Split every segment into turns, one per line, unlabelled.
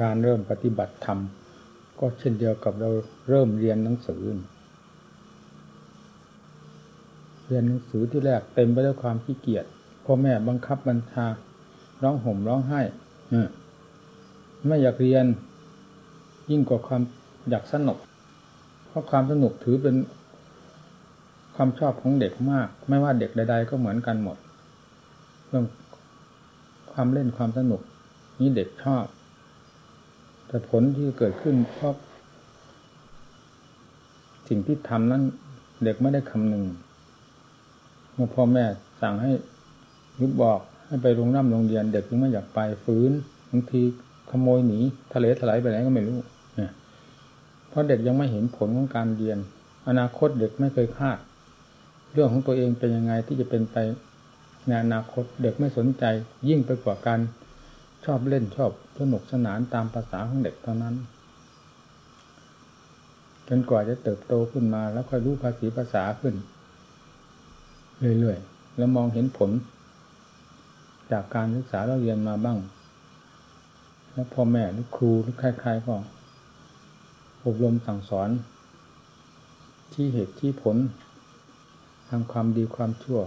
การเริ่มปฏิบัติธรรม ก็เช่นเดียวกับเราเริ่มเรียนหนังสือ เรียนหนังสือที่แรกเต็มไปด้วยความขี้เกียจพ่อแม่บังคับบัญชาร้องห่มร้องไห้ไม่อยากเรียนยิ่งกว่าความอยากสนุก เพราะความสนุกถือเป็นความชอบของเด็กมาก ไม่ว่าเด็กใด ๆ ก็เหมือนกันหมดเรื่องความเล่นความสนุก นี้เด็กชอบ แต่ผลที่เกิดขึ้นเพราะสิ่งที่ทำนั้นเด็กไม่ได้คำนึงเมื่อพ่อแม่สั่งให้ยุบบอกให้ไปโรงน้ำโรงเรียน เด็กยังไม่อยากไปฟื้นบางทีขโมยหนีทะเลถลายไปไหนก็ไม่รู้เนี่ยเพราะเด็กยังไม่เห็นผลของการเรียน อนาคตเด็กไม่เคยคาด เรื่องของตัวเองเป็นยังไงที่จะเป็นไปในอนาคตเด็กไม่สนใจยิ่งไปกว่าการ ชอบเล่นชอบสนุกสนานตามภาษาของเด็กเท่านั้น จนกว่าจะเติบโตขึ้นมาแล้วค่อยรู้ภาษีภาษาขึ้น เรื่อยๆ แล้วมองเห็นผล จากการศึกษาเราเรียนมาบ้าง แล้วพ่อแม่หรือครูหรือใครๆก็อบรมสั่งสอน ที่เหตุที่ผลทางความดีความชั่ว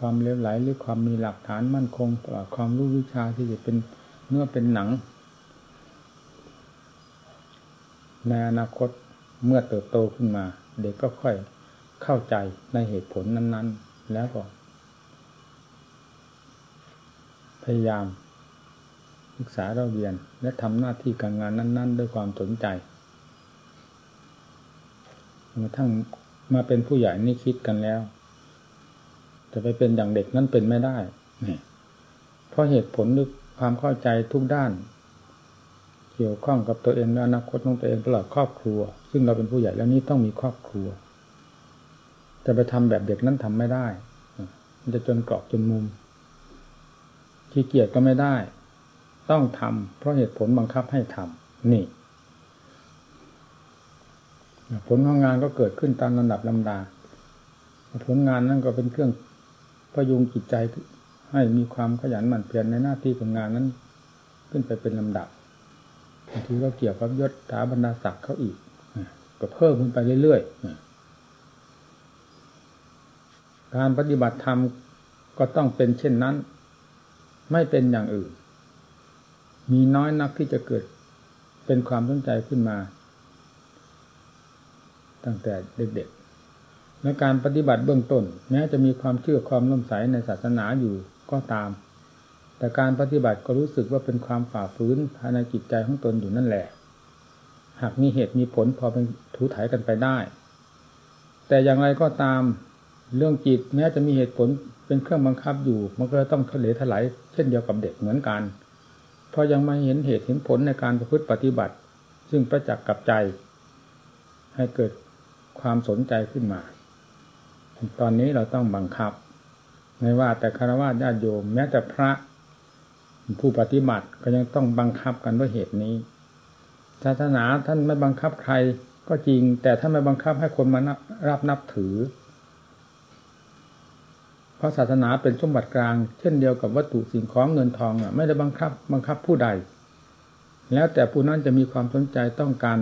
ความเลวไหลหรือความมีหลักฐานมั่นคงตลอดความรู้วิชาที่จะเป็นเนื้อเป็นหนัง ในอนาคตเมื่อเติบโตขึ้นมา เด็กก็ค่อยเข้าใจในเหตุผลนั้น ๆ แล้วก็พยายามศึกษาเราเรียน และทำหน้าที่การงานนั้น ๆ ด้วยความสนใจมาทั้งมาเป็นผู้ใหญ่นี่คิดกันแล้ว จะไปเป็นอย่างเด็กนั่นเป็นไม่ได้เพราะเหตุผลหรือความเข้าใจทุกด้าน เกี่ยวข้องกับตัวเองและอนาคตของตัวเองตลอดครอบครัว ซึ่งเราเป็นผู้ใหญ่แล้วนี้ต้องมีครอบครัว จะไปทำแบบเด็กนั้นทำไม่ได้มันจะจนกรอบจนมุมขี้เกียจก็ไม่ได้ ต้องทำเพราะเหตุผลบังคับให้ทำนี่ ผลของงานก็เกิดขึ้นตามลำดับลำดา ผลงานนั่นก็เป็นเครื่อง พยุงจิตใจให้มีความขยันหมั่นเพียรในหน้าที่ผลงานนั้น ขึ้นไปเป็นลำดับบางทีก็เกี่ยวกับยศถาบรรดาศักดิ์เขาอีกก็เพิ่มขึ้นไปเรื่อยๆการปฏิบัติธรรมก็ต้องเป็นเช่นนั้น ไม่เป็นอย่างอื่น มีน้อยนักที่จะเกิดเป็นความสนใจขึ้นมา ตั้งแต่เด็ก ในการปฏิบัติเบื้องต้น แม้จะมีความเชื่อความน่มใสในศาสนาอยู่ก็ตาม แต่การปฏิบัติก็รู้สึกว่าเป็นความฝ่าฟื้นภายในจิตใจของตนอยู่นั่นแหละ หากมีเหตุมีผลพอเป็นถูถ่ายกันไปได้ แต่อย่างไรก็ตามเรื่องจิตแม้จะมีเหตุผลเป็นเครื่องบังคับอยู่ มันก็ต้องทะเลถลายเช่นเดียวกับเด็กเหมือนกัน เพราะยังไม่เห็นเหตุเห็นผลในการประพฤติปฏิบัติ ซึ่งประจักษ์กับใจ ให้เกิดความสนใจขึ้นมา ตอนนี้เราต้องบังคับ ไม่ว่าแต่คารวะญาติโยม แม้แต่พระผู้ปฏิบัติก็ยังต้องบังคับกันด้วยเหตุนี้ ศาสนาท่านไม่บังคับใครก็จริง แต่ท่านไม่บังคับให้คนมารับนับถือ เพราะศาสนาเป็นสมบัติกลาง เช่นเดียวกับวัตถุสิ่งของเงินทองไม่ได้บังคับ บังคับผู้ใด แล้วแต่ผู้นั้นจะมีความสนใจต้องการ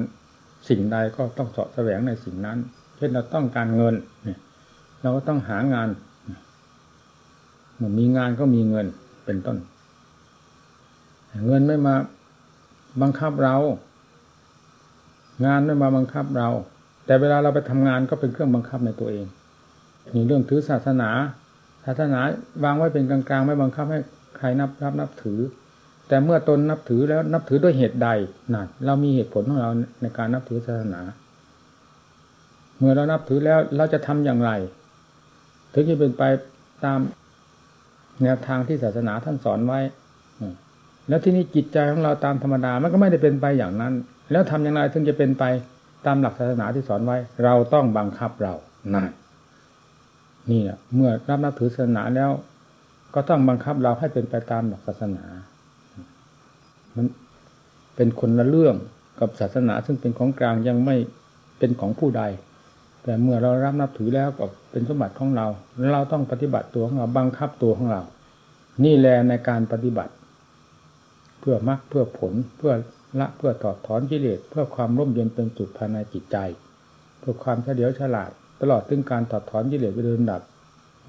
สิ่งใดก็ต้องเสาะแสวงในสิ่งนั้น เช่นเราต้องการเงินเนี่ย เราก็ต้องหางานเมื่อมีงานก็มีเงินเป็นต้น เงินไม่มาบังคับเรา งานไม่มาบังคับเรา แต่เวลาเราไปทำงานก็เป็นเครื่องบังคับในตัวเองนี่เรื่องถือศาสนา ศาสนาวางไว้เป็นกลางๆ ไม่บังคับให้ใครนับรับนับถือ แต่เมื่อตนนับถือแล้วนับถือด้วยเหตุใดนั่นเรามีเหตุผลของเราในการนับถือศาสนา เมื่อเรานับถือแล้วเราจะทำอย่างไร ถึงจะเป็นไปตามแนวทางที่ศาสนาท่านสอนไว้ แล้วที่นี้จิตใจของเราตามธรรมดา มันก็ไม่ได้เป็นไปอย่างนั้น แล้วทำอย่างไรถึงจะเป็นไปตามหลักศาสนาที่สอนไว้ เราต้องบังคับเรานั่นนี่แหละเมื่อรับนับถือศาสนาแล้ว ก็ต้องบังคับเราให้เป็นไปตามหลักศาสนา มันเป็นคนละเรื่องกับศาสนาซึ่งเป็นของกลางยังไม่เป็นของผู้ใด แต่เมื่อเรารับนับถือแล้วก็ เป็นสมบัติของเรา เราต้องปฏิบัติตัวของเราบังคับตัวของเรา นี่แหละในการปฏิบัติ เพื่อมรรคเพื่อผลเพื่อละเพื่อถอดถอนกิเลสเพื่อความร่มเย็นเป็นสุขภายในจิตใจ เพื่อความเฉลียวฉลาด ตลอดถึงการถอดถอนกิเลสไปโดยลำดับ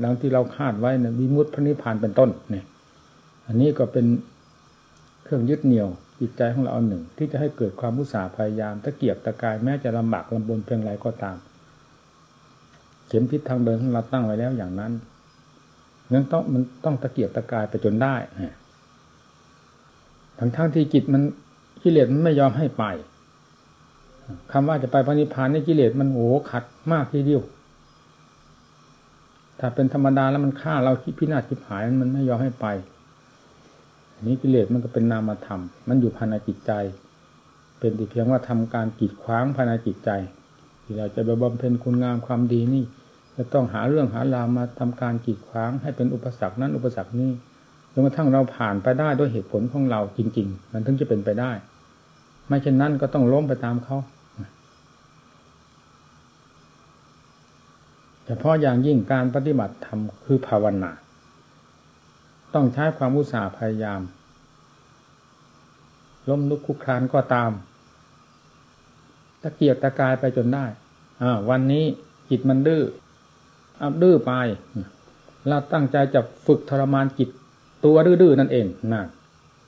ดังที่เราคาดไว้นะวิมุตติพระนิพพานเป็นต้นเนี่ย อันนี้ก็เป็นเครื่องยึดเหนี่ยวจิตใจของเราอันหนึ่ง ที่จะให้เกิดความมุสาพยายามตะเกียบตะกายแม้จะลำบากลำบนเพียงไรก็ตาม เข็มพิษทางเดินของเราตั้งไว้แล้วอย่างนั้นงั้นต้องมันต้องตะเกียบตะกายไปจนได้ทั้งทั้งที่จิตมันกิเลสมันไม่ยอมให้ไปคำว่าจะไปพระนิพพานนี่กิเลสมันโอ้ขัดมากทีเดียว ถ้าเป็นธรรมดาแล้วมันฆ่าเราคิดพินาศคิดหายมันไม่ยอมให้ไปนี้กิเลสมันก็เป็นนามธรรม มันอยู่ภายในจิตใจ เป็นแต่เพียงว่าทำการกีดขวางภายในจิตใจที่เราจะไปบำเพ็ญคุณงามความดีนี่ จะต้องหาเรื่องหาราวมาทำการกีดขวางให้เป็นอุปสรรคนั้นอุปสรรคนี้จนกระทั่งเราผ่านไปได้ด้วยเหตุผลของเราจริง ๆ มันถึงจะเป็นไปได้ ไม่เช่นนั้นก็ต้องล้มไปตามเขาเฉพาะอย่างยิ่งการปฏิบัติธรรมคือภาวนา ต้องใช้ความอุตสาห์พยายาม ล้มลุกคุกคลานก็ตาม ตะเกียกตะกายไปจนได้อ่าวันนี้จิตมันดื้อ เอาดื้อไปเราตั้งใจจะฝึกทรมานจิตตัวดื้อๆนั่นเองนะ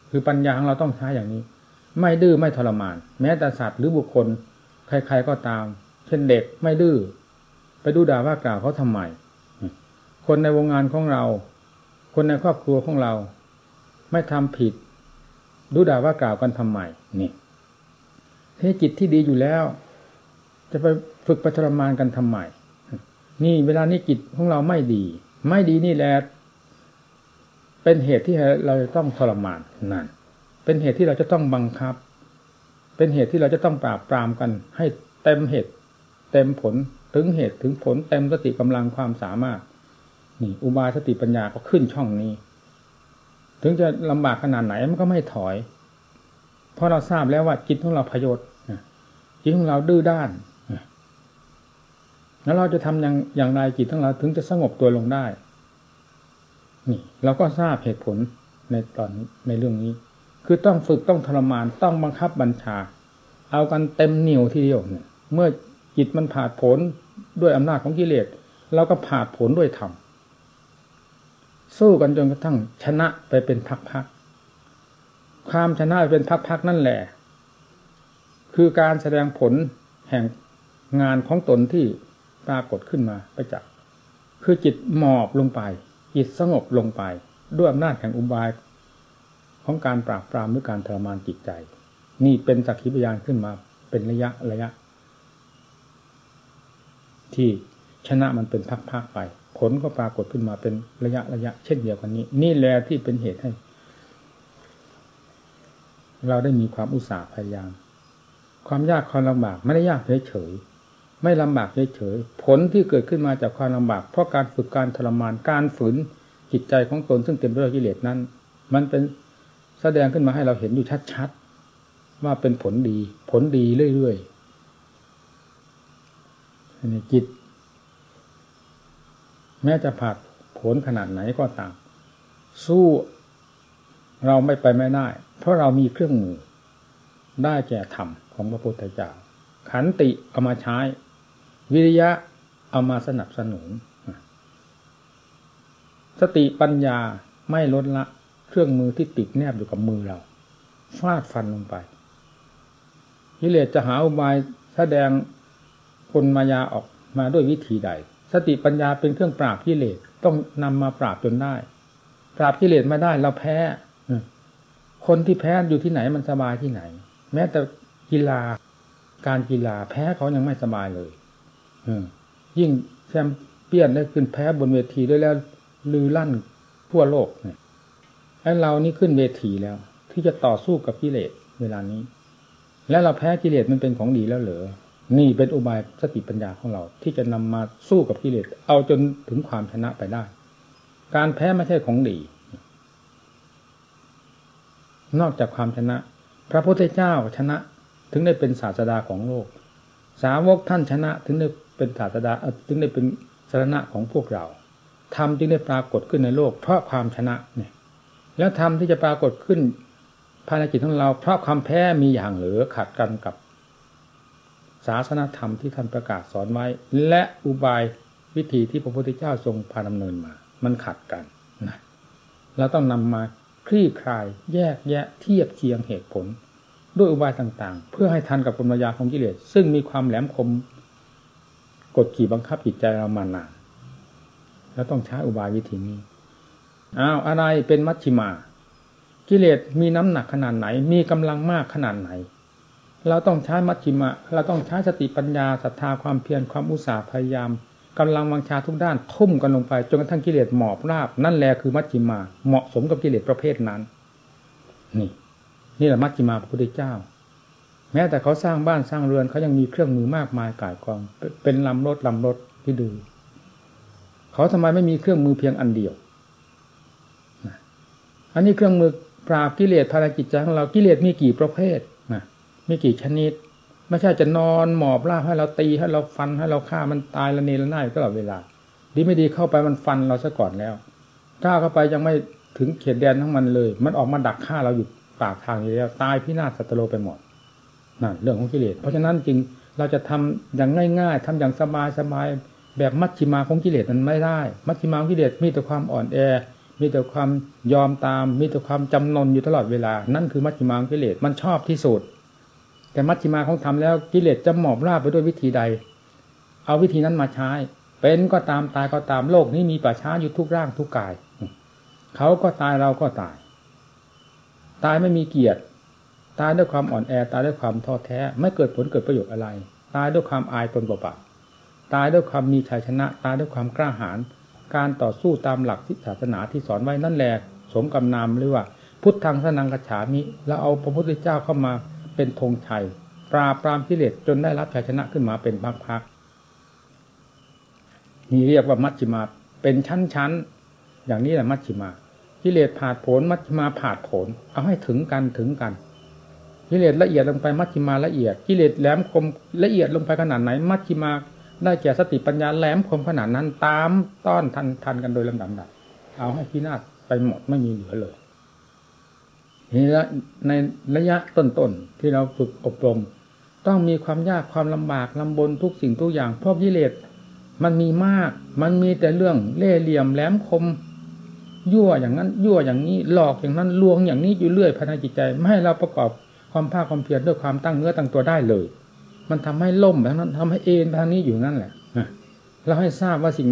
คือปัญญาของเราต้องใช้อย่างนี้ ไม่ดื้อไม่ทรมาน แม้แต่สัตว์หรือบุคคล ใครๆก็ตาม เช่นเด็กไม่ดื้อไปดูด่าว่ากล่าวเขาทำไมคนในวงงานของเรา คนในครอบครัวของเรา ไม่ทำผิด ดูด่าว่ากล่าวกันทำไมนี่ที่จิตที่ดีอยู่แล้ว จะไปฝึกปทรมานกันทำไม นี่เวลานี้จิตของเราไม่ดี ไม่ดีนี่แหละเป็นเหตุที่เราจะต้องทรมานนั่นเป็นเหตุที่เราจะต้องบังคับ เป็นเหตุที่เราจะต้องปราบปรามกัน ให้เต็มเหตุ เต็มผลถึงเหตุถึงผลเต็มสติกำลังความสามารถ นี่อุบายสติปัญญาก็ขึ้นช่องนี้ ถึงจะลำบากขนาดไหนมันก็ไม่ถอย เพราะเราทราบแล้วว่าจิตของเราพยศจิตของเราดื้อด้าน แล้วเราจะทำอย่างอย่างไรจิตของเราถึงจะสงบตัวลงได้ นี่ เราก็ทราบเหตุผลในตอนในเรื่องนี้ คือต้องฝึกต้องทรมานต้องบังคับบัญชา เอากันเต็มเหนียวทีเดียวเนี่ย เมื่อจิตมันผ่าผลด้วยอำนาจของกิเลสเราก็ผ่าผลด้วยธรรมสู้กันจนกระทั่งชนะไปเป็นพักๆความชนะเป็นพักๆนั่นแหละ คือการแสดงผลแห่งงานของตนที่ ปรากฏขึ้นมาไปจากคือจิตหมอบลงไป จิตสงบลงไป ด้วยอำนาจแห่งอุบาย ของการปราบปรามหรือการทรมานจิตใจ นี่เป็นสักขีพยานขึ้นมาเป็นระยะระยะ ที่ชนะมันเป็นพักๆไป ผลก็ปรากฏขึ้นมาเป็นระยะระยะ เช่นเดียวกันนี้ นี่แหละที่เป็นเหตุให้ เราได้มีความอุตสาห์พยายาม ความยากความลำบากไม่ได้ยากเฉยๆ ไม่ลำบากเฉยๆผลที่เกิดขึ้นมาจากความลำบาก เพราะการฝึกการทรมานการฝืนจิตใจของตนซึ่งเต็มไปด้วยกิเลสนั้น มันเป็นแสดงขึ้นมาให้เราเห็นอยู่ชัดๆว่าเป็นผลดี ผลดีเรื่อยๆจิต แม้จะผัดผลขนาดไหนก็ตาม สู้เราไม่ไปไม่ได้ เพราะเรามีเครื่องมือได้แก่ธรรมของพระพุทธเจ้าขันติเอามาใช้ วิริยะเอามาสนับสนุน สติปัญญาไม่ลดละ เครื่องมือที่ติดแนบอยู่กับมือเราฟาดฟันลงไปกิเลสจะหาอุบายแสดงคนมายาออกมาด้วยวิธีใด สติปัญญาเป็นเครื่องปราบกิเลสต้องนำมาปราบจนได้ ปราบกิเลสไม่ได้เราแพ้คนที่แพ้อยู่ที่ไหนมันสบายที่ไหน แม้แต่กีฬาการกีฬาแพ้เขายังไม่สบายเลย ยิ่งแชมเปี้ยนได้ขึ้นแพ้บนเวทีด้วยแล้วลือลั่นทั่วโลกเนี่ยไอ้เรานี่ขึ้นเวทีแล้ว ที่จะต่อสู้กับกิเลสเวลานี้ แล้วเราแพ้กิเลสมันเป็นของดีแล้วเหรอนี่เป็นอุบายสติปัญญาของเรา ที่จะนำมาสู้กับกิเลสเอาจนถึงความชนะไปได้ การแพ้ไม่ใช่ของดี นอกจากความชนะ พระพุทธเจ้าชนะถึงได้เป็นศาสดาของโลก สาวกท่านชนะถึงได้ เป็นศาสดาถึงได้เป็นสารณะของพวกเราธรรมจึงได้ปรากฏขึ้นในโลก เพราะความชนะเนี่ย แล้วธรรมที่จะปรากฏขึ้นภายในจิตของเรา เพราะความแพ้มีอย่างเหลือขัดกันกับศาสนาธรรมที่ท่านประกาศสอนไว้ และอุบายวิธีที่พระพุทธเจ้าทรงพาดำเนินมา มันขัดกันนะเราต้องนำมาคลี่คลายแยกแยะเทียบเคียงเหตุผล ด้วยอุบายต่างๆ เพื่อให้ทันกับกลมายาของกิเลสซึ่งมีความแหลมคม กดขี่บังคับจิตใจเรามานานแล้วต้องใช้อุบายวิธีนี้อ้าวอะไรเป็นมัชชิมา กิเลสมีน้ำหนักขนาดไหน มีกำลังมากขนาดไหน เราต้องใช้มัชชิมา เราต้องใช้สติปัญญาศรัทธาความเพียรความอุตสาห์พยายามกำลังวังชาทุกด้านทุ่มกันลงไปจนกระทั่งกิเลสหมอบราบ นั่นแหละคือมัชชิมา เหมาะสมกับกิเลสประเภทนั้น นี่ นี่แหละมัชชิมาพระพุทธเจ้า แม้แต่เขาสร้างบ้านสร้างเรือนเขายังมีเครื่องมือมากมายก่ายกอง เป็นลำรถลำรถที่ดู เขาทำไมไม่มีเครื่องมือเพียงอันเดียวอันนี้เครื่องมือปราบกิเลสภารกิจจของเรากิเลสมีกี่ประเภทนะมีกี่ชนิด ไม่ใช่จะนอนหมอบราบให้เราตีให้เราฟันให้เราฆ่ามันตายละเนระนาดตลอดเวลา ดีไม่ดีเข้าไปมันฟันเราซะก่อนแล้วก้าเข้าไปยังไม่ถึงเขตแดนทั้งมันเลย มันออกมาดักฆ่าเราอยู่ปากทางนี้แล้วตายพินาศสัตโลไปหมด นั่นเรื่องของกิเลส เพราะฉะนั้นจริงเราจะทำอย่างง่าย ๆทำอย่างสบายๆแบบมัชชิมาของกิเลสมันไม่ได้ มัชชิมาของกิเลสมีแต่ความอ่อนแอ มีแต่ความยอมตาม มีแต่ความจำนนอยู่ตลอดเวลา นั่นคือมัชฌิมากิเลสมันชอบที่สุด แต่มัชฌิมาของทำแล้วกิเลสจะหมอบราบไปด้วยวิธีใด เอาวิธีนั้นมาใช้ เป็นก็ตามตายก็ตามโลกนี้มีป่าช้าอยู่ทุกร่างทุกกาย เขาก็ตายเราก็ตาย ตายไม่มีเกียรติ ตายด้วยความอ่อนแอตายด้วยความท้อแท้ ไม่เกิดผลเกิดประโยชน์อะไร ตายด้วยความอายตนเปล่าๆตายด้วยความมีชัยชนะ ตายด้วยความกล้าหาญการต่อสู้ตามหลักที่ศาสนาที่สอนไว้นั่นแหละสมกำนามหรือว่า พุทธังสนังกระฉามิแล้วเอาพระพุทธเจ้าเข้ามาเป็นธงชัย ปราบปรามกิเลสจนได้รับชัยชนะขึ้นมาเป็นพักๆนี่เรียกว่ามัชฌิมาเป็นชั้นๆอย่างนี้แหละมัชฌิมากิเลสผาดผลมัชฌิมาผาดผลเอาให้ถึงกันถึงกัน กิเลสละเอียดลงไปมัชฌิมาละเอียดกิเลสแหลมคมละเอียดลงไปขนาดไหน มัชฌิมาได้แก่สติปัญญาแหลมคมขนาดนั้นตามต้อนทันทันกันโดยลำดับดับเอาให้พินาศไปหมดไม่มีเหลือเลยนี่ละในระยะต้นๆที่เราฝึกอบรม ต้องมีความยากความลำบากลำบนทุกสิ่งทุกอย่างเพราะกิเลสมันมีมาก มันมีแต่เรื่องเล่เหลี่ยมแหลมคม ยั่วอย่างนั้น ยั่วอย่างนี้หลอกอย่างนั้นลวงอย่างนี้อยู่เรื่อยภายในจิตใจ ไม่ให้เราประกอบ ความภาคความเพียรด้วยความตั้งเนื้อตั้งตัวได้เลย มันทำให้ล่มแบบนั้นทำให้เอ็นทางนี้อยู่นั่นแหละเราให้ทราบว่าสิ่ง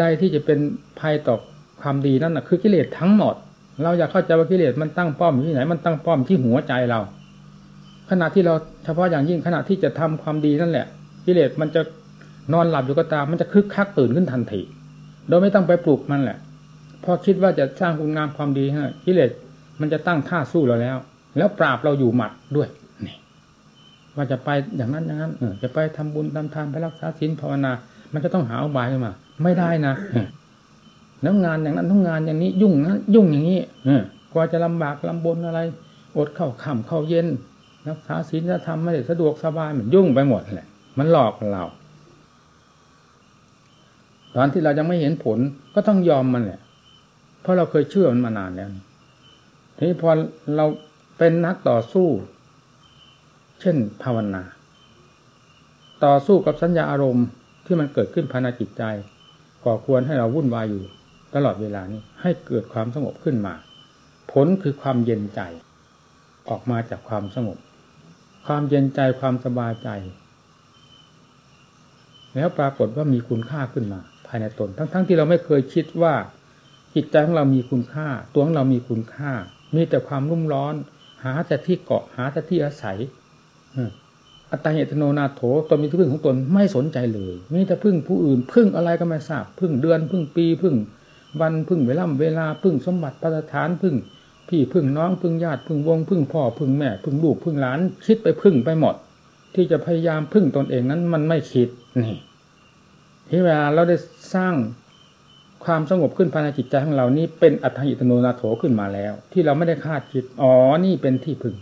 ใดที่จะเป็นภัยต่อความดีนั่นนะคือกิเลสทั้งหมด เราอยากเข้าใจว่ากิเลสมันตั้งป้อมอยู่ที่ไหน มันตั้งป้อมที่หัวใจเรา ขณะที่เราเฉพาะอย่างยิ่งขณะที่จะทำความดีนั่นแหละ กิเลสมันจะนอนหลับอยู่ก็ตาม มันจะคึกคักตื่นขึ้นทันทีโดยไม่ต้องไปปลุกมันแหละ พอคิดว่าจะสร้างคุณงามความดีฮะกิเลสมันจะตั้งท่าสู้เราแล้ว แล้วปราบเราอยู่หมัดด้วยนี่ว่าจะไปอย่างนั้นอย่างนั้นเออจะไปทำบุญทำทานไปรักษาศีลภาวนา มันจะต้องหาอุบายขึ้นมา ไม่ได้นะแล้วงานอย่างนั้นทุกงงานอย่างนี้ ยุ่งนะยุ่งอย่างนี้เออกว่าจะลำบากลำบนอะไร อดเข้าค่ำเข้าเย็นรักษาศีลจะทำไม่ได้สะดวกสบายมันยุ่งไปหมดแหละ มันหลอกเราตอนที่เรายังไม่เห็นผลก็ต้องยอมมันแหละเพราะเราเคยเชื่อมันมานานแล้วทีนี้พอเรา เป็นนักต่อสู้ เช่นภาวนา ต่อสู้กับสัญญาอารมณ์ที่มันเกิดขึ้นภายในจิตใจก่อควรให้เราวุ่นวายอยู่ ตลอดเวลานี้ให้เกิดความสงบขึ้นมา ผลคือความเย็นใจ ออกมาจากความสงบ ความเย็นใจความสบายใจ แล้วปรากฏว่ามีคุณค่าขึ้นมา ภายในตน ทั้งๆทที่เราไม่เคยคิดว่าจิตใจของเรามีคุณค่า ตัวของเรามีคุณค่า มีแต่ความรุ่มร้อนาแต่ที่เกาะหาแต่ที่อาศัยอัตตาเหตโนนาโถตนมีที่พึ่งของตนไม่สนใจเลยมีแต่พึ่งผู้อื่น พึ่งอะไรก็ไม่ทราบ พึ่งเดือน พึ่งปี พึ่งวัน พึ่งเวลาเวลา พึ่งสมบัติประทาน พึ่ง พี่ พึ่งน้อง พึ่งญาติ พึ่งวง พึ่งพ่อ พึ่งแม่ พึ่งลูก พึ่งหลาน คิดไปพึ่งไปหมด ที่จะพยายามพึ่งตนเองนั้นมันไม่คิด นี่ ที่เวลาเราได้สร้าง ความสงบขึ้นภายในจิตใจของเรานี้เป็นอัตถิตโนนาโถขึ้นมาแล้ว ที่เราไม่ได้คาดคิดอ๋อนี่เป็นที่พึ่ง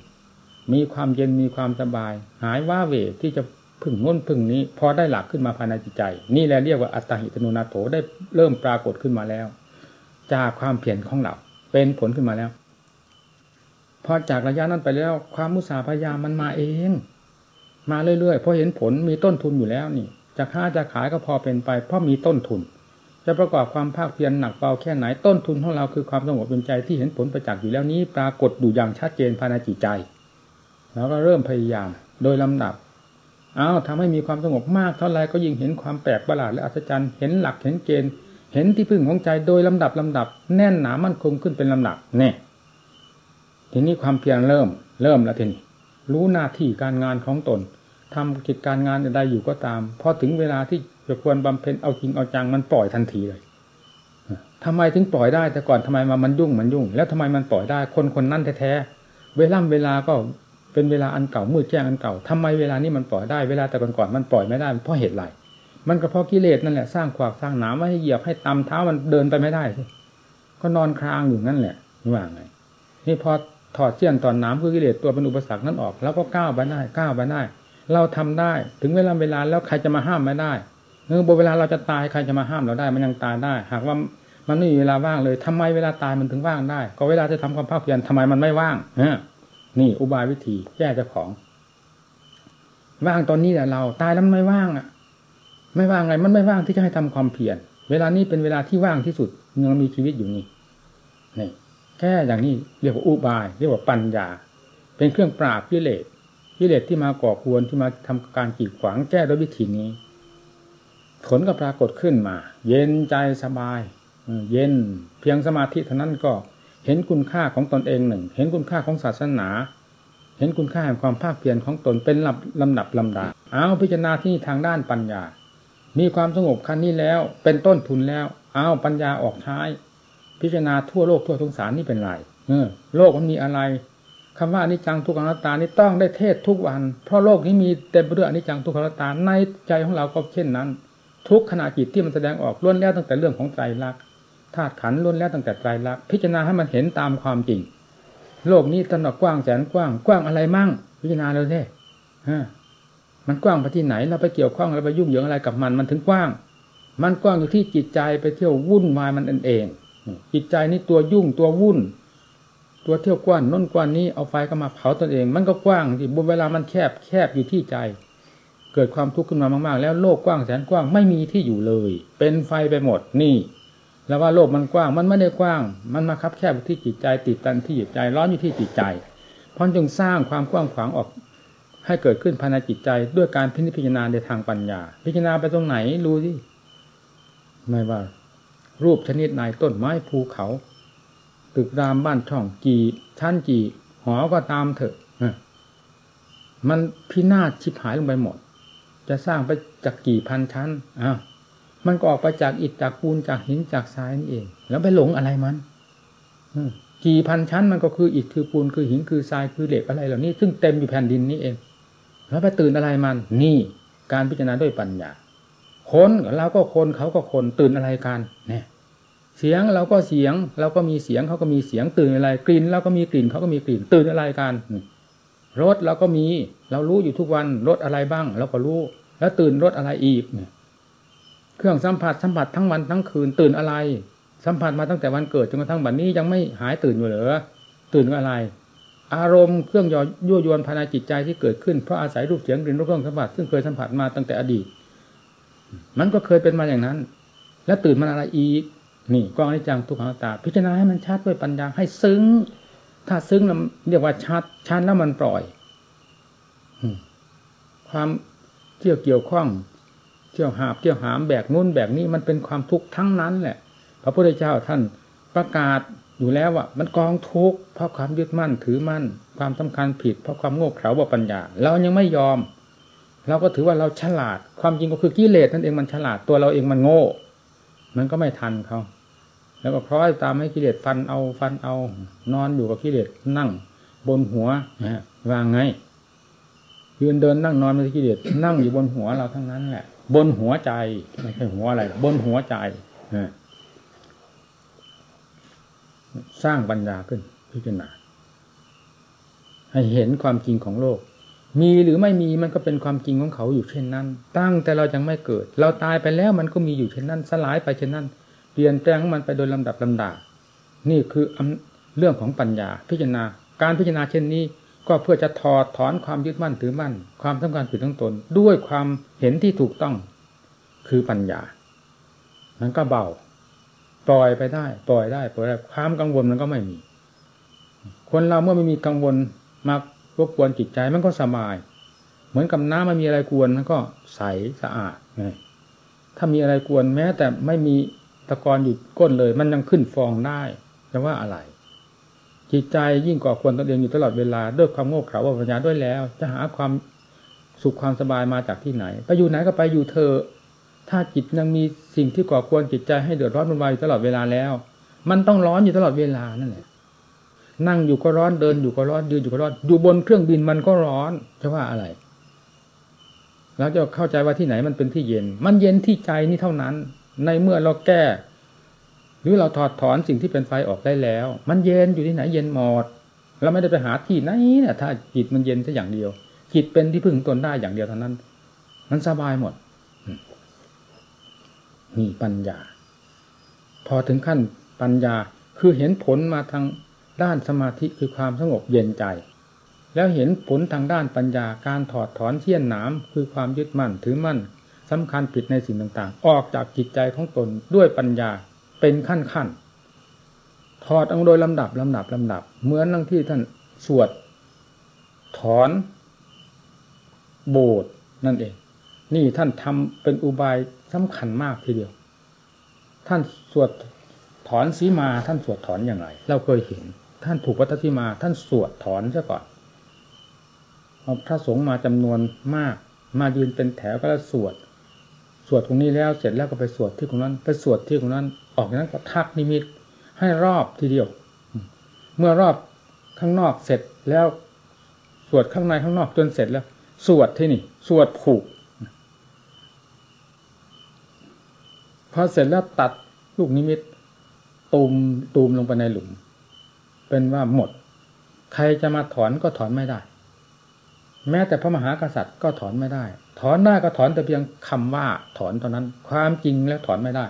มีความเย็นมีความสบาย หายว่าเวที่จะพึ่งง้นพึ่งนี้ พอได้หลักขึ้นมาภายในจิตใจ นี่แหละเรียกว่าอัตตหิตโนนาโถได้เริ่มปรากฏขึ้นมาแล้ว จากความเพียรของเรา เป็นผลขึ้นมาแล้ว พอจากระยะนั้นไปแล้ว ความมุสาพยายามมันมาเอง มาเรื่อยๆเพราะเห็นผลมีต้นทุนอยู่แล้วนี่จะค้าจะขายก็พอเป็นไป เพราะมีต้นทุน จะประกอบความภาคเพียรหนักเบาแค่ไหนต้นทุนของเราคือความสงบเป็นใจที่เห็นผลประจักษ์อยู่แล้วนี้ ปรากฏอยู่อย่างชัดเจนภายในจิตใจแล้วก็เริ่มพยายามโดยลำดับอ้าวทำให้มีความสงบมากเท่าไรก็ยิ่งเห็นความแปลกประหลาดและอัศจรรย์เห็นหลักเห็นเกณฑ์ เห็นที่พึ่งของใจโดยลำดับลำดับ แน่นหนามั่นคงขึ้นเป็นลำดับเนี่ยทีนี้ความเพียรเริ่ม เริ่มแล้วทีนี้รู้หน้าที่การงานของตนทำกิจการงานใดอยู่ก็ตามพอถึงเวลาที่ จะควรบำเพ็ญเอาจริงเอาจังมันปล่อยทันทีเลยทำไมถึงปล่อยได้แต่ก่อนทำไมมามันยุ่งมันยุ่ง แล้วทำไมมันปล่อยได้ คนคนนั้นแท้ๆเวลาเวลาก็เป็นเวลาอันเก่ามืดแจ้งอันเก่าทำไมเวลานี้มันปล่อยได้เวลาแต่ก่อนๆมันปล่อยไม่ได้เพราะเหตุไรมันก็เพราะกิเลสนั่นแหละสร้างขวากสร้างหนามให้เหยียบให้ตำเท้ามันเดินไปไม่ได้ก็นอนคลางอยู่นั่นแหละว่าไงนี่พอถอดเสี้ยนตอนน้ำคือกิเลสตัวเป็นอุปสรรคนั้นออก แล้วก็ก้าวไปได้ก้าวไปได้ เราทำได้ ถึงเวลาเวลาแล้วใครจะมาห้ามไม่ได้ เมื่อเวลาเราจะตายใครจะมาห้ามเราได้ มันยังตายได้ หากว่ามันไม่มีเวลาว่างเลยทำไมเวลาตายมันถึงว่างได้ ก็เวลาจะทำความภาคเพียรทำไมมันไม่ว่างเนี่อุบายวิธีแก้เจ้าของ ว่างตอนนี้แหละเราตายแล้วไม่ว่างอะ ไม่ว่างไงมันไม่ว่างที่จะให้ทำความเพียรเวลานี้เป็นเวลาที่ว่างที่สุดยังมีชีวิตอยู่นี่นี่แค่อย่างนี้เรียกว่าอุบาย เรียกว่าปัญญา เป็นเครื่องปราบกิเลสกิเลสที่มาก่อควรที่มาทำการกีดขวางแก้ด้วยวิธีนี้ ผลก็ปรากฏขึ้นมา เย็นใจสบายเย็นเพียงสมาธิเท่านั้นก็เห็นคุณค่าของตนเองหนึ่ง เห็นคุณค่าของศาสนา เห็นคุณค่าแห่งความภาคเพียรของตนเป็นลำลำดับลำดาเอาพิจารณาที่ทางด้านปัญญา มีความสงบขั้นนี้แล้ว เป็นต้นทุนแล้วเอาปัญญาออกใช้พิจารณาทั่วโลกทั่วสงสารนี่เป็นไรเออโลกมันมีอะไรคำว่าอนิจจังทุกขังนัตตานี่ต้องได้เทศทุกวัน เพราะโลกนี้มีเต็มไปด้วยอนิจจังทุกขังนัตตาในใจของเราก็เช่นนั้น ทุกขณะจิตที่มันแสดงออกล้วนแล้วตั้งแต่เรื่องของไตรลักษณ์ธาตุขันล้วนแล้วตั้งแต่ไตรลักษณ์พิจารณาให้มันเห็นตามความจริง โลกนี้ตนอกกว้างแสนกว้างกว้างอะไรมั่ง พิจารณาเลยเท่ฮะมันกว้างไปที่ไหนเราไปเกี่ยวข้องเราไปยุ่งเหยิงอะไรกับมันมันถึงกว้าง มันกว้างอยู่ที่จิตใจไปเที่ยววุ่นวายมันเองจิตใจนี่ตัวยุ่งตัววุ่น ตัวเที่ยวกว้านน้นกว้านนี้เอาไฟก็มาเผาตนเอง มันก็กว้างที่บนเวลามันแคบแคบอยู่ที่ใจ เกิดความทุกข์ขึ้นมามาก ๆ แล้วโลกกว้างแสนกว้างไม่มีที่อยู่เลย เป็นไฟไปหมดนี่ แล้วว่าโลกมันกว้างมันไม่ได้กว้าง มันมาคับแคบที่จิตใจติดตันที่จิตใจร้อนอยู่ที่จิตใจเพราะจึงสร้างความกว้างขวางออก ให้เกิดขึ้นภายในจิตใจด้วยการพิจารณาในทางปัญญา พิจารณาไปตรงไหนรู้สิไม่ว่า รูปชนิดไหนต้นไม้ภูเขาตึกรามบ้านช่องกี่ชั้นกี่หอก็ตามเถอะมันพินาศชิบหายลงไปหมด จะสร้างไปจากกี่พันชั้นอ้าวมันก็ออกไปจากอิฐจากปูนจากหินจากทรายนี่เอง แล้วไปหลงอะไรมันกี่พันชั้นมันก็คืออิฐคือปูนคือหินคือทรายคือเหล็กอะไรเหล่านี้ ซึ่งเต็มอยู่แผ่นดินนี้เอง แล้วไปตื่นอะไรมัน นี่การพิจารณาด้วยปัญญาคนเราก็คนเขาก็คนตื่นอะไรกันเนี่ยเสียงเราก็เสียง เราก็มีเสียงเขาก็มีเสียงตื่นอะไรกลิ่นเราก็มีกลิ่นเขาก็มีกลิ่น ตื่นอะไรกัน รถเราก็มี เรารู้อยู่ทุกวันรถอะไรบ้างเราก็รู้ แล้วตื่นรถอะไรอีกเนี่ย เครื่องสัมผัสสัมผัสทั้งวันทั้งคืน ตื่นอะไร สัมผัสมาตั้งแต่วันเกิดจนกระทั่งบัดนนี้ยังไม่หายตื่นอยู่เหรอตื่นอะไร อารมณ์เครื่องยั่วยวนภายในจิตใจที่เกิดขึ้นเพราะอาศัยรูปเสียงกลิ่นรสเครื่องสัมผัสซึ่งเคยสัมผัสมาตั้งแต่อดีต มันก็เคยเป็นมาอย่างนั้น แล้วตื่นมันอะไรอีกนี่กองนิจังทุกขังตา พิจารณาให้มันชัดด้วยปัญญาให้ซึ้ง ถ้าซึ้งเรียกว่าชัดชัดแล้วมันปล่อยความเกี่ยวเกี่ยวข้องเที่ยวหาบเที่ยวหามแบกนู่นแบกนี่มันเป็นความทุกข์ทั้งนั้นแหละ พระพุทธเจ้าท่านประกาศอยู่แล้วว่ามันกองทุกข์เพราะความยึดมั่นถือมั่น ความสำคัญผิด เพราะความโง่เขลาบ่ปัญญา เรายังไม่ยอม เราก็ถือว่าเราฉลาด ความจริงก็คือกิเลสนั่นเองมันฉลาดตัวเราเองมันโง่ มันก็ไม่ทันเขา แล้วก็คล้อยตามให้กิเลสฟันเอาฟันเอา นอนอยู่กับกิเลสนั่ง บนหัวนะวางไงยืนเดินนั่งนอนไม่ใช่กิเลสนั่งอยู่บนหัวเราทั้งนั้นแหละ บนหัวใจไม่ใช่หัวอะไร บนหัวใจสร้างปัญญาขึ้นพิจารณาให้เห็นความจริงของโลก มีหรือไม่มีมันก็เป็นความจริงของเขาอยู่เช่นนั้น ตั้งแต่เรายังไม่เกิด เราตายไปแล้วมันก็มีอยู่เช่นนั้น สลายไปเช่นนั้น เปลี่ยนแปลงมันไปโดยลำดับลำดา นี่คือเรื่องของปัญญา พิจารณา การพิจารณาเช่นนี้ ก็เพื่อจะถอดถอนความยึดมั่นถือมั่น ความสำคัญผิดทั้งตน ด้วยความเห็นที่ถูกต้อง คือปัญญา มันก็เบา ปล่อยไปได้ ปล่อยได้ปล่อยได้ความกังวลมันก็ไม่มี คนเราเมื่อไม่มีกังวลมารบกวนจิตใจมันก็สบาย เหมือนกับน้ำมันมีอะไรกวนมันก็ใสสะอาดไงถ้ามีอะไรกวนแม้แต่ไม่มี ตะกอนอยู่ก้นเลย มันยังขึ้นฟองได้จะว่าอะไร จิตใจยิ่งก่อควรตนเองอยู่ตลอดเวลา ด้วยความโง่เขลาปัญญาด้วยแล้ว จะหาความสุขความสบายมาจากที่ไหน ไปอยู่ไหนก็ไปอยู่เธอ ถ้าจิตยังมีสิ่งที่ก่อควรจิตใจให้เดือดร้อนมันวายอยู่ตลอดเวลาแล้ว มันต้องร้อนอยู่ตลอดเวลานั่นแหละนั่งอยู่ก็ร้อนเดินอยู่ก็ร้อนยืนอยู่ก็ร้อนอยู่บนเครื่องบินมันก็ร้อนจะว่าอะไรเราจะเข้าใจว่าที่ไหนมันเป็นที่เย็น มันเย็นที่ใจนี่เท่านั้น ในเมื่อเราแก้ หรือเราถอดถอนสิ่งที่เป็นไฟออกได้แล้ว มันเย็นอยู่ที่ไหนเย็นหมดเราไม่ได้ไปหาที่ไหนเนี่ยถ้าจิตมันเย็นแค่อย่างเดียวจิตเป็นที่พึ่งตนได้อย่างเดียวเท่านั้น มันสบายหมดมีปัญญา พอถึงขั้นปัญญาคือเห็นผลมาทางด้านสมาธิคือความสงบเย็นใจ แล้วเห็นผลทางด้านปัญญาการถอดถอนเที่ยนหนามคือความยึดมั่นถือมั่น สำคัญผิดในสิ่งต่างๆ ออกจากจิตใจของตนด้วยปัญญาเป็นขั้นขั้นถอดเอาโดยลำดับลำดับลำดับ เหมือนนั่งที่ท่านสวด ถอนโบสนั่นเอง นี่ท่านทำเป็นอุบายสำคัญมากทีเดียว ท่านสวดถอนสีมาท่านสวดถอนอย่างไร เราเคยเห็น ท่านถูกวัตถิมา ท่านสวดถอนซะก่อนเอาพระสงฆ์มาจำนวนมาก มายืนเป็นแถวก็แล้วสวด สวดตรงนี้แล้วเสร็จแล้วก็ไปสวดที่ตรงนั้น ไปสวดที่ตรงนั้น ออกจากนั้นก็ทักนิมิตให้รอบทีเดียว เมื่อรอบข้างนอกเสร็จแล้วสวดข้างในข้างนอกจนเสร็จแล้ว สวดที่นี่ สวดผูกพอเสร็จแล้วตัดลูกนิมิตตูมตูมลงไปในหลุม เป็นว่าหมด ใครจะมาถอนก็ถอนไม่ได้ แม้แต่พระมหากษัตริย์ก็ถอนไม่ได้ ถอนได้ก็ถอนแต่เพียงคำว่าถอนเท่านั้น ความจริงแล้วถอนไม่ได้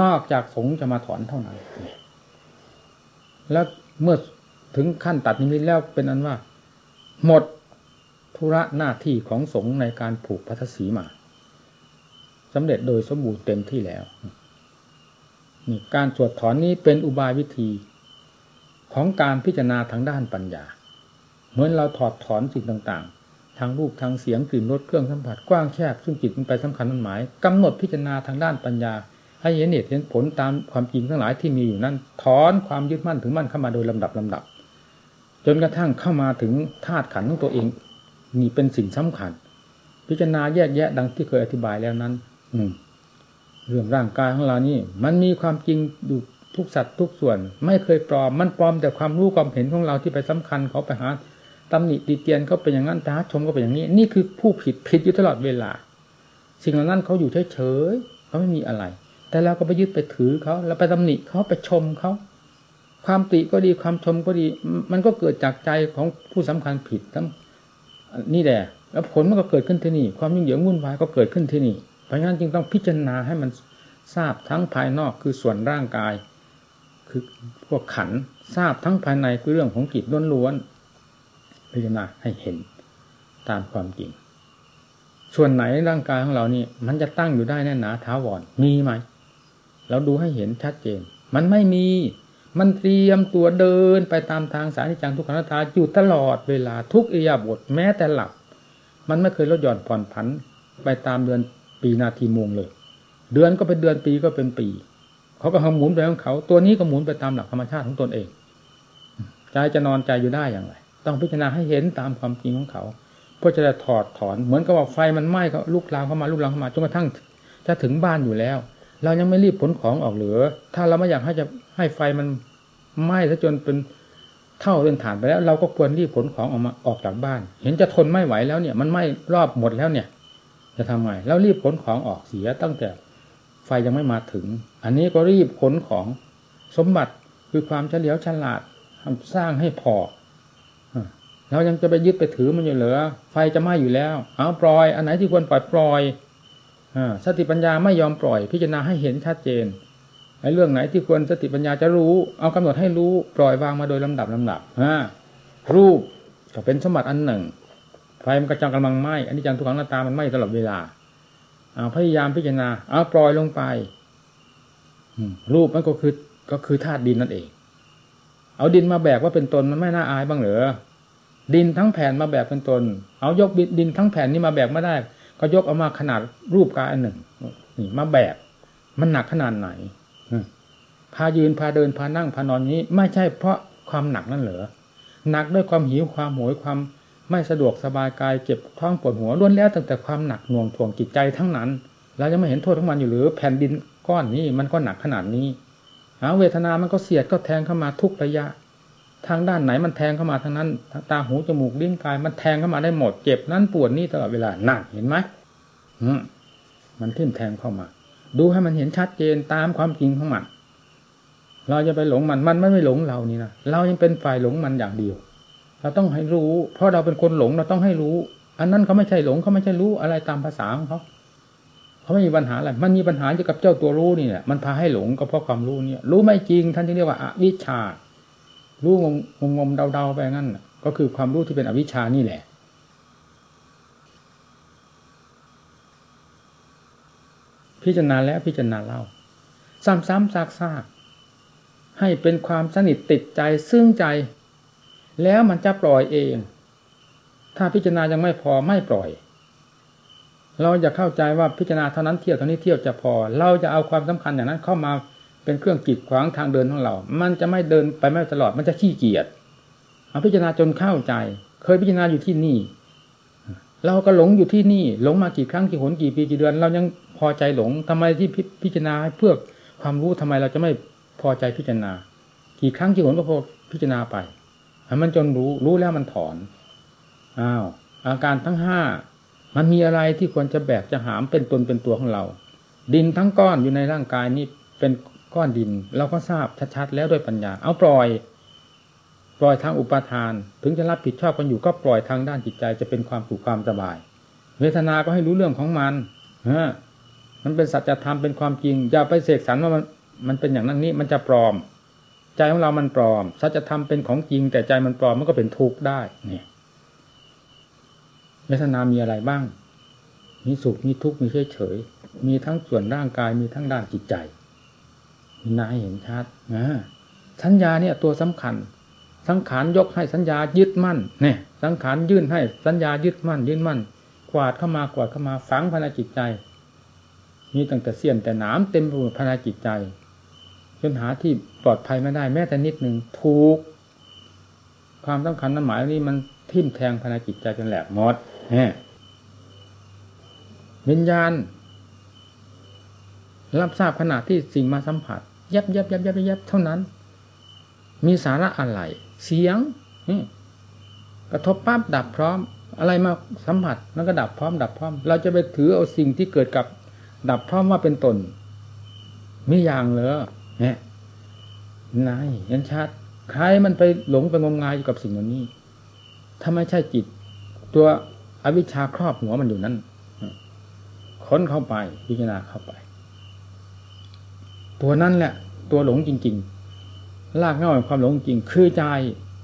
นอกจากสงฆ์จะมาถอนเท่านั้น แล้วเมื่อถึงขั้นตัดนิมิตแล้วเป็นอันว่า หมดธุระหน้าที่ของสงฆ์ในการผูกพัทสีมาสำเร็จโดยสมบูรณ์เต็มที่แล้วนี่การสวดถอนนี้เป็นอุบายวิธีของการพิจารณาทางด้านปัญญา เหมือนเราถอดถอนสิ่งต่าง ทางรูปทางเสียงกลิ่นรสเครื่องสัมผัสกว้างแคบซึ่งจิตมันไปสำคัญมันหมายกำหนดพิจารณาทางด้านปัญญา ให้เห็นเหตุเห็นผลตามความจริงทั้งหลายที่มีอยู่นั้นถอนความยึดมั่นถึงมั่นเข้ามาโดยลำดับลำดับ จนกระทั่งเข้ามาถึงธาตุขันธ์ของตัวเองนี่เป็นสิ่งสำคัญ พิจารณาแยกแยะดังที่เคยอธิบายแล้วนั้น อืเรื่องร่างกายของเรานี่ มันมีความจริงอยู่ทุกสัตว์ทุกส่วน ไม่เคยปลอมมันปลอมแต่ความรู้ความเห็นของเราที่ไปสำคัญเขาไปหา ตำหนิติเตียนก็เป็นอย่างนั้นตาชมก็เป็นอย่างนี้ นี่คือผู้ผิดผิดอยู่ตลอดเวลา สิ่งเหล่านั้นเขาอยู่เฉยๆเขาไม่มีอะไร แต่เราก็ไปยึดไปถือเขาแล้วไปตำหนิเขาไปชมเขาความติก็ดีความชมก็ดี มันก็เกิดจากใจของผู้สำคัญผิดทั้งนี่แหละแล้วผลมันก็เกิดขึ้นที่นี่ ความยิ่งเหยิงวุ่นวายก็เกิดขึ้นที่นี่ เพราะฉะนั้นจึงต้องพิจารณาให้มันทราบทั้งภายนอกคือส่วนร่างกาย คือพวกขันทราบทั้งภายในคือเรื่องของจิตล้วน พิจารณาให้เห็นตามความจริง ส่วนไหนร่างกายของเรานี่ มันจะตั้งอยู่ได้แน่หนาท้าวรมีไหมเราดูให้เห็นชัดเจน มันไม่มี มันเตรียมตัวเดินไปตามทางสายนิจังทุกขังนาอยู่ตลอดเวลาทุกอิยาบทแม้แต่หลับ มันไม่เคยลดหย่อนผ่อนผัน ไปตามเดือนปีนาทีโมงเลย เดือนก็เป็นเดือนปีก็เป็นปี เขาก็ทำหมุนไปของเขา ตัวนี้ก็หมุนไปตามหลักธรรมชาติของตนเอง ใจจะนอนใจอยู่ได้อย่างไร ต้องพิจารณาให้เห็นตามความจริงของเขาเพื่อจะถอดถอน เหมือนกับว่าไฟมันไหม้ก็ลุกลามเข้ามาลุกลามเข้ามาจนกระทั่งจะถึงบ้านอยู่แล้ว เรายังไม่รีบผลของออกเหลือ ถ้าเราไม่อยากให้จะให้ไฟมันไหม้ซะจนเป็นเท่าเป็นฐานไปแล้ว เราก็ควรรีบผลของออกมาออกจากบ้าน เห็นจะทนไม่ไหวแล้วเนี่ย มันไหม้รอบหมดแล้วเนี่ย จะทำไงแล้วรีบขนของออกเสียตั้งแต่ไฟยังไม่มาถึง อันนี้ก็รีบขนของสมบัติคือความเฉลียวฉลาดสร้างให้พอ เรายังจะไปยึดไปถือมันอยู่เหรอไฟจะไหม้อยู่แล้ว เอาปล่อย อันไหนที่ควรปล่อยปล่อยอสติปัญญาไม่ยอมปล่อย พิจารณาให้เห็นชัดเจนไอ้เรื่องไหนที่ควรสติปัญญาจะรู้ เอากำหนดให้รู้ปล่อยวางมาโดยลำดับลำดับอ่ารูปก็เป็นสมบัติอันหนึ่ง ไฟมันกระจังกำลังไหม้อันนี้จังทุกขังหน้าตามันไหม้ตลอดเวลาเอาพยายามพิจารณาเอาปล่อยลงไปรูปมันก็คือก็คือธาตุดินนั่นเอง เอาดินมาแบกว่าเป็นตนมันไม่น่าอายบ้างเหรอ ดินทั้งแผ่นมาแบกเป็นตน เอายกดินทั้งแผ่นนี้มาแบกไม่ได้ ก็ยกเอามาขนาดรูปกายอันหนึ่งนี่มาแบกมันหนักขนาดไหนพายืนพาเดินพานั่งพานอนนี้ ไม่ใช่เพราะความหนักนั่นเหรอหนักด้วยความหิวความโหยความไม่สะดวกสบายกายเจ็บท้องปวดหัวล้วนแล้วตั้งแต่ความหนักหน่วงถ่วงจิตใจทั้งนั้นเราจะไม่เห็นโทษของมันอยู่หรือ แผ่นดินก้อนนี้มันก็หนักขนาดนี้หาเวทนามันก็เสียดก็แทงเข้ามาทุกระยะ ทางด้านไหนมันแทงเข้ามาทางนั้น ตาหูจมูกลิ้นกาย มันแทงเข้ามาได้หมดเจ็บนั้นปวดนี่ตลอดเวลาหนักเห็นไหมมันทิ่มแทงเข้ามา ดูให้มันเห็นชัดเจนตามความจริงของมันเราจะไปหลงมันมันไม่ไม่หลงเรานี่นะเรายังเป็นฝ่ายหลงมันอย่างเดียว เราต้องให้รู้ เพราะเราเป็นคนหลงเราต้องให้รู้ อันนั้นเขาไม่ใช่หลงเขาไม่ใช่รู้อะไรตามภาษาของเขาเขาไม่มีปัญหาอะไรมันมีปัญหาเกี่ยวกับเจ้าตัวรู้นี่แหละมันพาให้หลงก็เพราะความรู้เนี่ยรู้ไม่จริงท่านจึงเรียกว่าอวิชชา รู้งงงงเดาๆไปงั้นก็คือความรู้ที่เป็นอวิชชานี่แหละ พิจารณาแล้วพิจารณาเล่า ซ้ำๆซากๆให้เป็นความสนิทติดใจซึ่งใจ แล้วมันจะปล่อยเอง ถ้าพิจารณายังไม่พอไม่ปล่อย เราจะเข้าใจว่าพิจารณาเท่านั้นเที่ยวเท่านี้เที่ยวจะพอ เราจะเอาความสำคัญอย่างนั้นเข้ามา เป็นเครื่องกีดขวางทางเดินของเรา มันจะไม่เดินไปไม่ตลอด มันจะขี้เกียจเอาพิจารณาจนเข้าใจ เคยพิจารณาอยู่ที่นี่ เราก็หลงอยู่ที่นี่ หลงมากี่ครั้งกี่หนกี่ปีกี่เดือน เรายังพอใจหลงทำไมที่พิจารณาเพื่อความรู้ทำไมเราจะไม่พอใจพิจารณา กี่ครั้งกี่หนก็พอพิจารณาไปให้มันจนรู้รู้แล้วมันถอนอ้าวอาการทั้งห้ามันมีอะไรที่ควรจะแบกจะหามเป็นตนเป็นตัวของเรา ดินทั้งก้อนอยู่ในร่างกายนี้เป็น ก้อนดิน เราก็ทราบชัดๆแล้วด้วยปัญญา เอาปล่อย ปล่อยทางอุปทาน ถึงจะรับผิดชอบกันอยู่ก็ปล่อยทางด้านจิตใจจะเป็นความสุขความสบาย เวทนาก็ให้รู้เรื่องของมันฮะมันเป็นสัจธรรมเป็นความจริง อย่าไปเสกสรรว่ามันมันเป็นอย่างนั้นนี้มันจะปลอม ใจของเรามันปลอม สัจธรรมเป็นของจริง แต่ใจมันปลอมมันก็เป็นทุกข์ได้เนี่ยเวทนามีอะไรบ้าง มีสุข มีทุกข์ มีเฉยเฉย มีทั้งส่วนร่างกาย มีทั้งด้านจิตใจ มีนาเห็นชัดนะสัญญาเนี่ยตัวสำคัญ สังขารยกให้สัญญายึดมั่นเนี่ยสังขารยื่นให้สัญญายึดมั่น ยึดมั่น กวาดเข้ามากวาดเข้ามาฝังภายในจิตใจมีตั้งแต่เสี้ยนแต่หนามเต็มไปหมดภายในจิตใจจนหาที่ปลอดภัยไม่ได้แม้แต่นิดหนึ่งถูก ความสำคัญนั้นหมายนี้มันทิ่มแทงภายในจิตใจจนแหลกหมดฮวิญญาณรับทราบขณะที่สิ่งมาสัมผัส ยับยับยับยับยับเท่านั้น มีสาระอะไร เสียงกระทบปั๊บดับพร้อม อะไรมาสัมผัสแล้วก็ดับพร้อม ดับพร้อม เราจะไปถือเอาสิ่งที่เกิดกับ ดับพร้อมว่าเป็นตนมีอย่างเหรอเนี่ยนายยันชัดใครมันไปหลงไปงมงายอยู่กับสิ่งเหล่านี้ ถ้าไม่ใช่จิต ตัวอวิชชาครอบหัวมันอยู่นั้นค้นเข้าไปพิจารณาเข้าไป ตัวนั้นแหละ ตัวหลงจริงๆลากเงาแห่งความหลงจริงคือใจ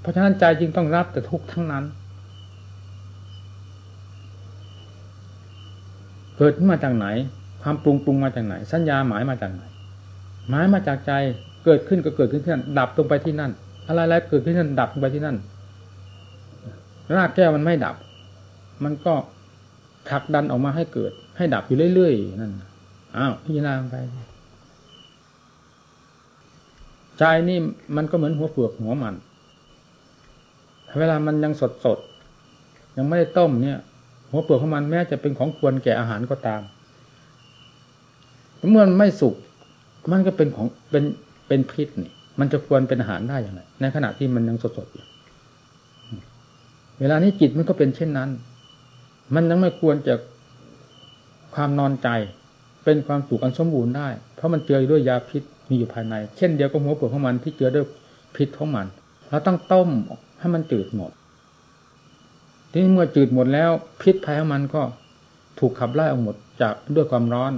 เพราะฉะนั้นใจจึงต้องรับแต่ทุกข์ทั้งนั้น เกิดมาจากไหน ความปรุงปรุงมาจากไหน สัญญาหมายมาจากไหน หมายมาจากใจเกิดขึ้นก็เกิดขึ้นที่นั่นดับลงไปที่นั่น อะไรๆเกิดขึ้นที่นั่นดับลงไปที่นั่น รากแก้วมันไม่ดับ มันก็ผลักดันออกมาให้เกิด ให้ดับอยู่เรื่อยๆนั่นอ้าวพิจารณาไป ใจนี่มันก็เหมือนหัวเปลือกหัวมัน เวลามันยังสดสดยังไม่ได้ต้มเนี่ย หัวเปลือกของมันแม้จะเป็นของควรแก่อาหารก็ตามเมื่อมันไม่สุกมันก็เป็นของเป็นเป็นพิษนี่ มันจะควรเป็นอาหารได้อย่างไรในขณะที่มันยังสดๆอยู่เวลานี้จิตมันก็เป็นเช่นนั้น มันยังไม่ควรจะความนอนใจ เป็นความสุขอันสมบูรณ์ได้ เพราะมันเจอด้วยยาพิษ มีอยู่ภายใน เช่นเดียวกับหัวเปลือกของมันที่เจือด้วยพิษของมันเราต้องต้มให้มันจืดหมด ทีนี้เมื่อจืดหมดแล้ว พิษภัยของมันก็ถูกขับไล่ออกหมดจากด้วยความร้อน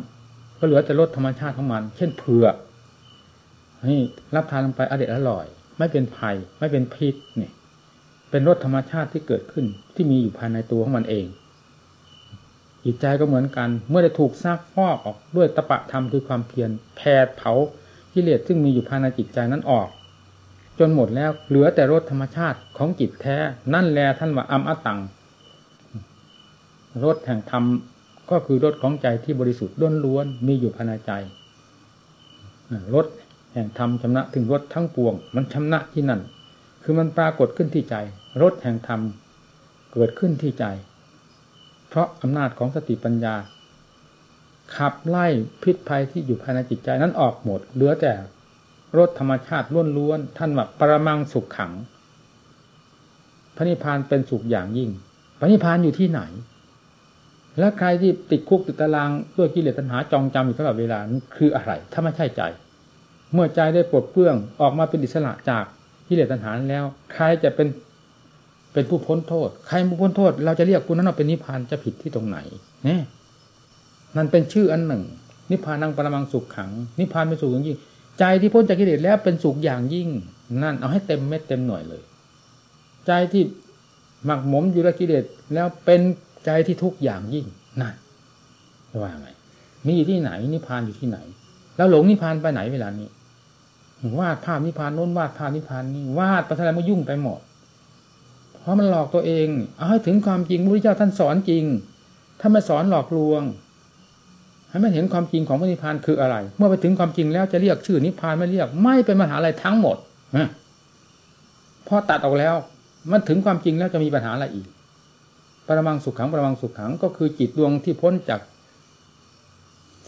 ก็เหลือแต่รสธรรมชาติของมัน เช่นเผือกนี่รับทานลงไปอเด็ดอร่อย ไม่เป็นภัย ไม่เป็นพิษนี่เป็นรสธรรมชาติที่เกิดขึ้น ที่มีอยู่ภายในตัวของมันเองจิตใจก็เหมือนกัน เมื่อได้ถูกซากฟอกออกด้วยตะปะธรรมคือความเพียรแผดเผา กิเลสซึ่งมีอยู่ภายในจิตใจนั้นออก จนหมดแล้วเหลือแต่รสธรรมชาติของจิตแท้ นั่นแลท่านว่าอัมอตังรสแห่งธรรมก็คือรสของใจที่บริสุทธิ์ล้วนมีอยู่ภายในใจรสแห่งธรรมชำนะถึงรสทั้งปวง มันชำนะที่นั่น คือมันปรากฏขึ้นที่ใจรสแห่งธรรมเกิดขึ้นที่ใจ เพราะอำนาจของสติปัญญา ขับไล่พิษภัยที่อยู่ภายในจิตใจนั้นออกหมด เหลือแต่รสธรรมชาติล้วนๆท่านว่าปรมังสุขขัง พระนิพพานเป็นสุขอย่างยิ่ง พระนิพพานอยู่ที่ไหน และใครที่ติดคุกติดตารางด้วยกิเลสตัณหาจองจำอยู่ตลอดเวลานั้นคืออะไร ถ้าไม่ใช่ใจ เมื่อใจได้ปลดเปลื้องออกมาเป็นอิสระจากกิเลสตัณหาแล้ว ใครจะเป็นเป็นผู้พ้นโทษ ใครผู้พ้นโทษ เราจะเรียกผู้นั้นว่าเป็นนิพพานจะผิดที่ตรงไหนเนี่ย นั่นเป็นชื่ออันหนึ่ง นิพพานังปรมังสุขขัง นิพพานเป็นสุขอย่างยิ่ง ใจที่พ้นจากกิเลสแล้วเป็นสุขอย่างยิ่ง นั่นเอาให้เต็มเม็ดเต็มหน่วยเลย ใจที่หมักหมมอยู่กับกิเลสแล้วเป็นใจที่ทุกข์อย่างยิ่งนั่นว่าไงมีอยู่ที่ไหน นิพพานอยู่ที่ไหน แล้วหลงนิพพานไปไหนเวลานี้วาดภาพนิพพานโน้นวาดภาพนิพพานนี่วาดไปทะเลมันยุ่งไปหมดเพราะมันหลอกตัวเอง เอาให้ถึงความจริงพระพุทธเจ้าท่านสอนจริง ถ้าไม่สอนหลอกลวง ให้มันเห็นความจริงของพระนิพพานคืออะไร เมื่อไปถึงความจริงแล้วจะเรียกชื่อนิพพานไม่เรียก ไม่เป็นปัญหาอะไรทั้งหมดพอตัดออกแล้ว มันถึงความจริงแล้วจะมีปัญหาอะไรอีก ปรมังสุขขังปรมังสุขขังก็คือจิตดวงที่พ้นจาก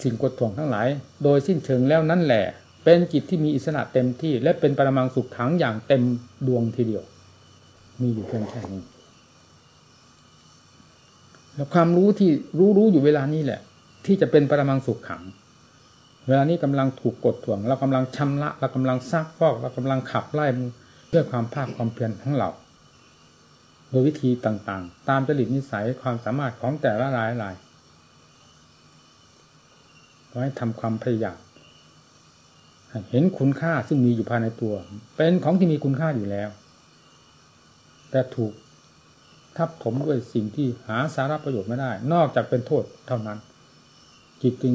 สิ่งกดท่วงทั้งหลาย โดยสิ้นเชิงแล้วนั่นแหละ เป็นจิตที่มีอิสระเต็มที่ และเป็นปรมังสุขขังอย่างเต็มดวงทีเดียว มีอยู่เพียงแค่นี้แล้วความรู้ที่รู้รู้อยู่เวลานี้แหละ ที่จะเป็นปรมังสุขขัง เวลานี้กำลังถูกกดท่วง เรากำลังชำระ เรากำลังซักฟอก เรากำลังขับไล่ด้วยความภาคความเพียรของเราโดยวิธีต่างๆ ตามจริตนิสัยความสามารถของแต่ละรายรายก็ให้ทำความพยายามเห็นคุณค่าซึ่งมีอยู่ภายในตัว เป็นของที่มีคุณค่าอยู่แล้ว แต่ถูกทับถมด้วยสิ่งที่หาสาระประโยชน์ไม่ได้ นอกจากเป็นโทษเท่านั้น จิตจึง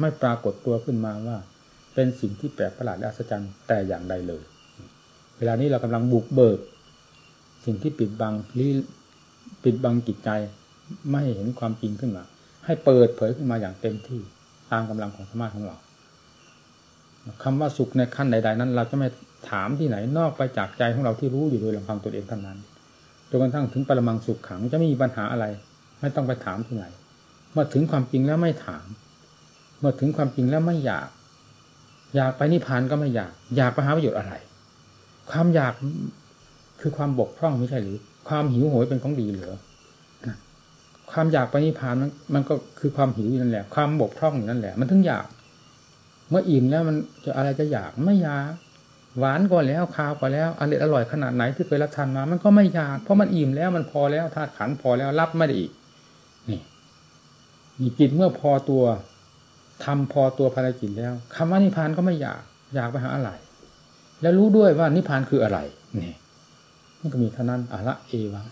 ไม่ปรากฏตัวขึ้นมาว่า เป็นสิ่งที่แปลกประหลาดและอัศจรรย์แต่อย่างใดเลย เวลานี้เรากำลังบุกเบิก สิ่งที่ปิดบังหรือปิดบังจิตใจไม่เห็นความจริงขึ้นมา ให้เปิดเผยขึ้นมาอย่างเต็มที่ตามกำลังของสมาธิของเราคำว่าสุขในขั้นใด ๆ นั้น เราจะไม่ถามที่ไหนนอกไปจากใจของเราที่รู้อยู่โดยลำพังตัวเองเท่านั้นจนกระทั่งถึงปรมังสุขขังจะไม่มีปัญหาอะไร ไม่ต้องไปถามที่ไหน เมื่อถึงความจริงแล้วไม่ถาม เมื่อถึงความจริงแล้วไม่อยาก อยากไปนิพพานก็ไม่อยาก อยากไปหาประโยชน์อะไร ความอยากคือความบกพร่องไม่ใช่หรือ ความหิวโหยเป็นของดีเหรือความอยากไปนิพพานมันก็คือความหิวนั่นแหละ ความบกพร่องนั่นแหละ มันถึงอยาก เมื่ออิ่มแล้วมันจะอะไรจะอยากไม่อยากหวานก็แล้วคาวก็แล้วอร่อยอร่อยขนาดไหนที่เคยรับทานมา มันก็ไม่อยากเพราะมันอิ่มแล้วมันพอแล้วธาตุขันพอแล้วรับไม่ได้อีก จิตเมื่อพอตัวทำพอตัวภารกิจแล้วคำว่านิพพานก็ไม่อยาก อยากไปหาอะไร แล้วรู้ด้วยว่านิพพานคืออะไรนี่มันก็มีเท่านั้นอะละเอวัง